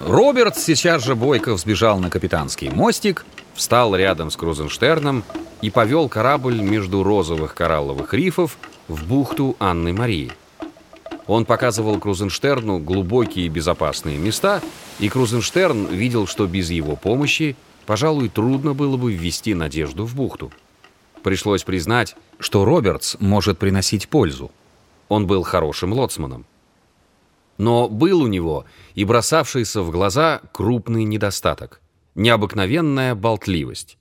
Роберт сейчас же бойко взбежал на капитанский мостик, встал рядом с Крузенштерном и повел корабль между розовых коралловых рифов в бухту Анны Марии. Он показывал Крузенштерну глубокие безопасные места, и Крузенштерн видел, что без его помощи, пожалуй, трудно было бы ввести надежду в бухту. Пришлось признать, что Робертс может приносить пользу. Он был хорошим лоцманом. Но был у него и бросавшийся в глаза крупный недостаток – необыкновенная болтливость.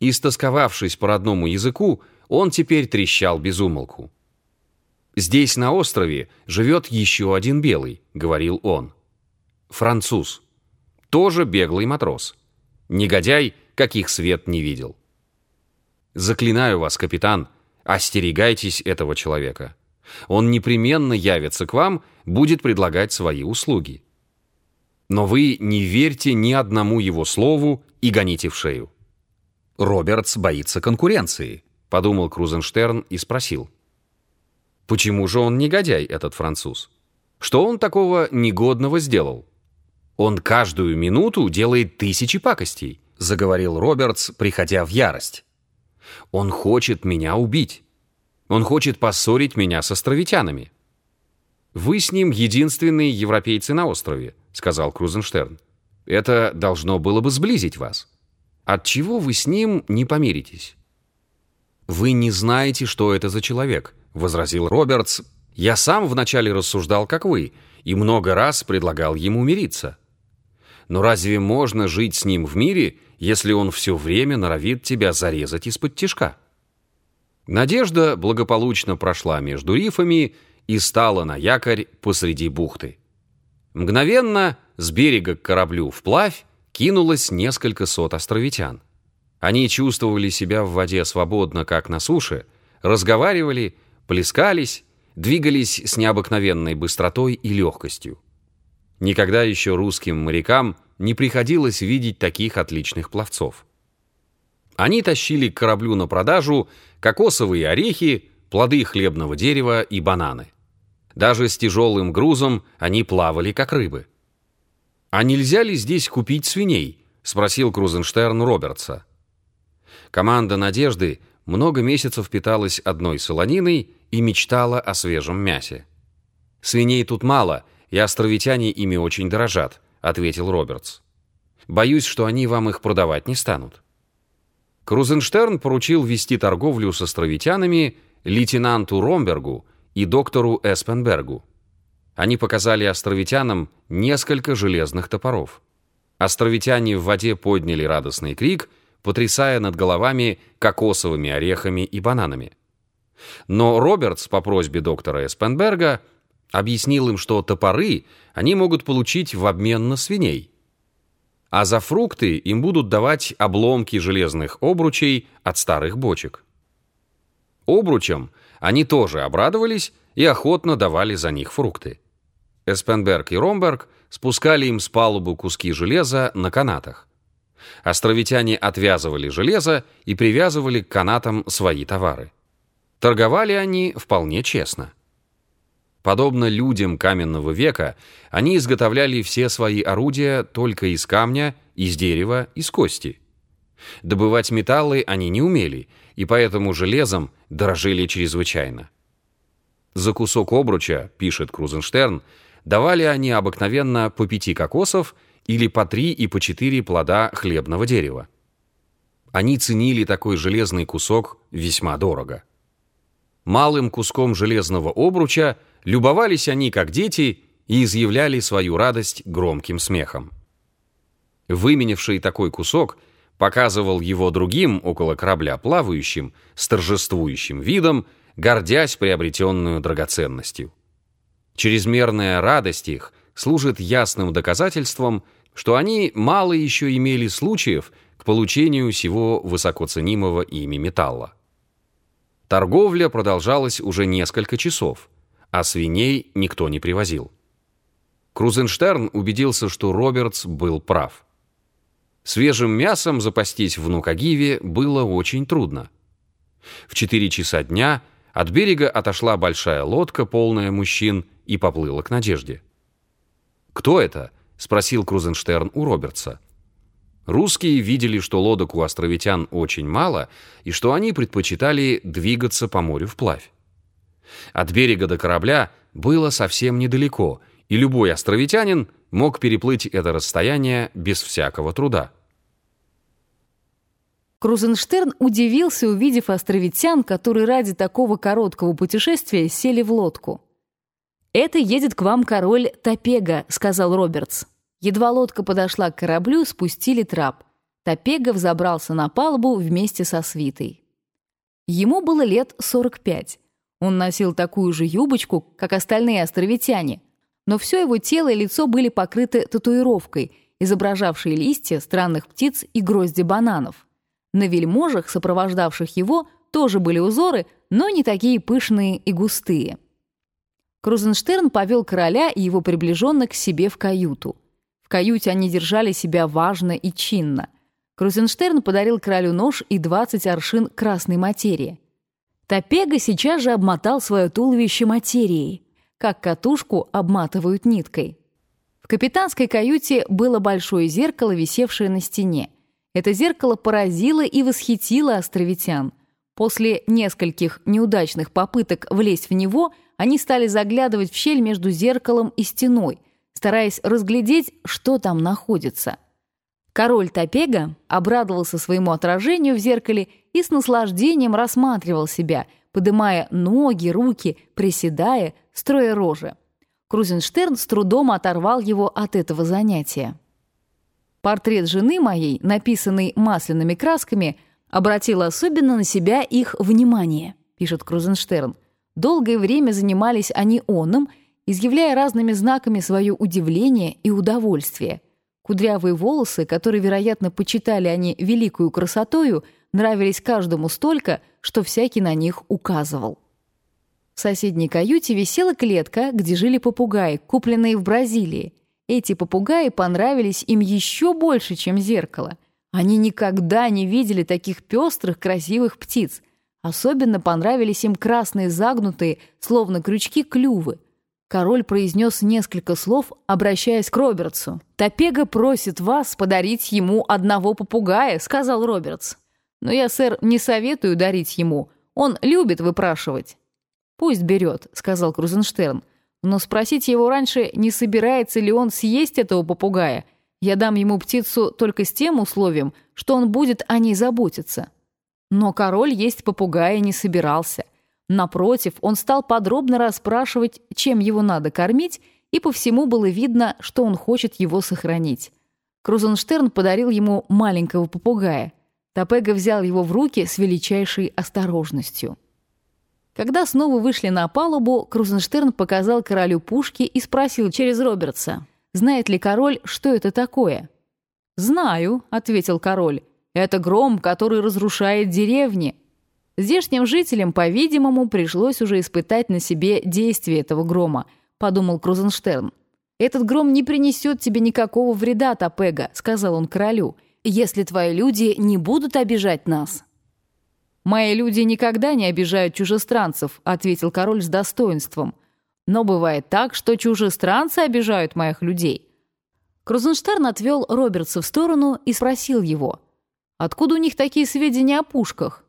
Истосковавшись по родному языку, он теперь трещал без умолку. «Здесь, на острове, живет еще один белый», — говорил он. «Француз. Тоже беглый матрос. Негодяй, каких свет не видел». «Заклинаю вас, капитан, остерегайтесь этого человека. Он непременно явится к вам, будет предлагать свои услуги. Но вы не верьте ни одному его слову и гоните в шею. Робертс боится конкуренции, подумал Крузенштерн и спросил. Почему же он негодяй, этот француз? Что он такого негодного сделал? Он каждую минуту делает тысячи пакостей, заговорил Робертс, приходя в ярость. Он хочет меня убить. Он хочет поссорить меня с островитянами. Вы с ним единственные европейцы на острове, сказал Крузенштерн. Это должно было бы сблизить вас. От чего вы с ним не помиритесь? Вы не знаете, что это за человек, возразил Робертс. Я сам вначале рассуждал, как вы, и много раз предлагал ему мириться. Но разве можно жить с ним в мире, если он все время норовит тебя зарезать из-под тишка? Надежда благополучно прошла между рифами и стала на якорь посреди бухты. Мгновенно с берега к кораблю вплавь кинулось несколько сот островитян. Они чувствовали себя в воде свободно, как на суше, разговаривали, плескались, двигались с необыкновенной быстротой и легкостью. Никогда еще русским морякам не приходилось видеть таких отличных пловцов. Они тащили к кораблю на продажу кокосовые орехи, плоды хлебного дерева и бананы. Даже с тяжелым грузом они плавали, как рыбы. «А нельзя ли здесь купить свиней?» — спросил Крузенштерн Робертса. Команда «Надежды» много месяцев питалась одной солониной и мечтала о свежем мясе. «Свиней тут мало, и островитяне ими очень дорожат», — ответил Робертс. «Боюсь, что они вам их продавать не станут». Крузенштерн поручил вести торговлю с островитянами лейтенанту Ромбергу и доктору Эспенбергу. Они показали островитянам несколько железных топоров. Островитяне в воде подняли радостный крик, потрясая над головами кокосовыми орехами и бананами. Но Робертс по просьбе доктора Эспенберга объяснил им, что топоры они могут получить в обмен на свиней – а за фрукты им будут давать обломки железных обручей от старых бочек. Обручам они тоже обрадовались и охотно давали за них фрукты. Эспенберг и Ромберг спускали им с палубы куски железа на канатах. Островитяне отвязывали железо и привязывали к канатам свои товары. Торговали они вполне честно. Подобно людям каменного века, они изготовляли все свои орудия только из камня, из дерева, из кости. Добывать металлы они не умели, и поэтому железом дорожили чрезвычайно. За кусок обруча, пишет Крузенштерн, давали они обыкновенно по пяти кокосов или по три и по четыре плода хлебного дерева. Они ценили такой железный кусок весьма дорого. Малым куском железного обруча Любовались они, как дети, и изъявляли свою радость громким смехом. Выменивший такой кусок показывал его другим около корабля плавающим с торжествующим видом, гордясь приобретенную драгоценностью. Чрезмерная радость их служит ясным доказательством, что они мало еще имели случаев к получению всего высокоценимого ими металла. Торговля продолжалась уже несколько часов – а свиней никто не привозил. Крузенштерн убедился, что Робертс был прав. Свежим мясом запастись в Нукагиве было очень трудно. В 4 часа дня от берега отошла большая лодка, полная мужчин, и поплыла к Надежде. «Кто это?» — спросил Крузенштерн у Робертса. Русские видели, что лодок у островитян очень мало, и что они предпочитали двигаться по морю вплавь. От берега до корабля было совсем недалеко, и любой островитянин мог переплыть это расстояние без всякого труда. Крузенштерн удивился, увидев островитян, которые ради такого короткого путешествия сели в лодку. «Это едет к вам король Топега», — сказал Робертс. Едва лодка подошла к кораблю, спустили трап. Топега взобрался на палубу вместе со свитой. Ему было лет 45. Он носил такую же юбочку, как остальные островитяне, но все его тело и лицо были покрыты татуировкой, изображавшей листья странных птиц и грозди бананов. На вельможах, сопровождавших его, тоже были узоры, но не такие пышные и густые. Крузенштерн повел короля и его приближенных к себе в каюту. В каюте они держали себя важно и чинно. Крузенштерн подарил королю нож и 20 аршин красной материи. Топега сейчас же обмотал свое туловище материей, как катушку обматывают ниткой. В капитанской каюте было большое зеркало, висевшее на стене. Это зеркало поразило и восхитило островитян. После нескольких неудачных попыток влезть в него, они стали заглядывать в щель между зеркалом и стеной, стараясь разглядеть, что там находится. Король Топега обрадовался своему отражению в зеркале и с наслаждением рассматривал себя, подымая ноги, руки, приседая, строя рожи. Крузенштерн с трудом оторвал его от этого занятия. Портрет жены моей, написанный масляными красками, обратил особенно на себя их внимание, пишет Крузенштерн. Долгое время занимались они оном, изъявляя разными знаками свое удивление и удовольствие. Кудрявые волосы, которые, вероятно, почитали они великую красотою, нравились каждому столько, что всякий на них указывал. В соседней каюте висела клетка, где жили попугаи, купленные в Бразилии. Эти попугаи понравились им еще больше, чем зеркало. Они никогда не видели таких пестрых, красивых птиц. Особенно понравились им красные загнутые, словно крючки, клювы. Король произнес несколько слов, обращаясь к Робертсу. «Топега просит вас подарить ему одного попугая», — сказал Робертс. «Но я, сэр, не советую дарить ему. Он любит выпрашивать». «Пусть берет», — сказал Крузенштерн. «Но спросите его раньше, не собирается ли он съесть этого попугая. Я дам ему птицу только с тем условием, что он будет о ней заботиться». Но король есть попугая не собирался — Напротив, он стал подробно расспрашивать, чем его надо кормить, и по всему было видно, что он хочет его сохранить. Крузенштерн подарил ему маленького попугая. Топега взял его в руки с величайшей осторожностью. Когда снова вышли на палубу, Крузенштерн показал королю пушки и спросил через Робертса, знает ли король, что это такое. «Знаю», — ответил король, — «это гром, который разрушает деревни». Здешним жителям, по-видимому, пришлось уже испытать на себе действие этого грома, подумал Крузенштерн. «Этот гром не принесет тебе никакого вреда, Топега», — сказал он королю, «если твои люди не будут обижать нас». «Мои люди никогда не обижают чужестранцев», — ответил король с достоинством. «Но бывает так, что чужестранцы обижают моих людей». Крузенштерн отвел Робертса в сторону и спросил его, «Откуда у них такие сведения о пушках?»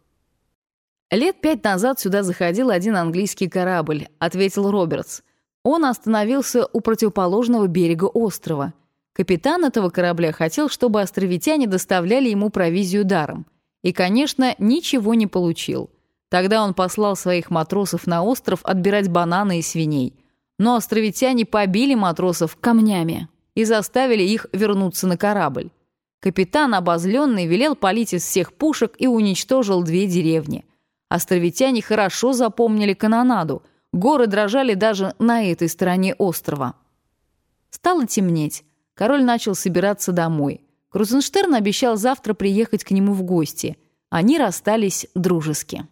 «Лет пять назад сюда заходил один английский корабль», — ответил Робертс. Он остановился у противоположного берега острова. Капитан этого корабля хотел, чтобы островитяне доставляли ему провизию даром. И, конечно, ничего не получил. Тогда он послал своих матросов на остров отбирать бананы и свиней. Но островитяне побили матросов камнями и заставили их вернуться на корабль. Капитан, обозленный, велел палить из всех пушек и уничтожил две деревни. Островитяне хорошо запомнили канонаду. Горы дрожали даже на этой стороне острова. Стало темнеть. Король начал собираться домой. Крузенштерн обещал завтра приехать к нему в гости. Они расстались дружески.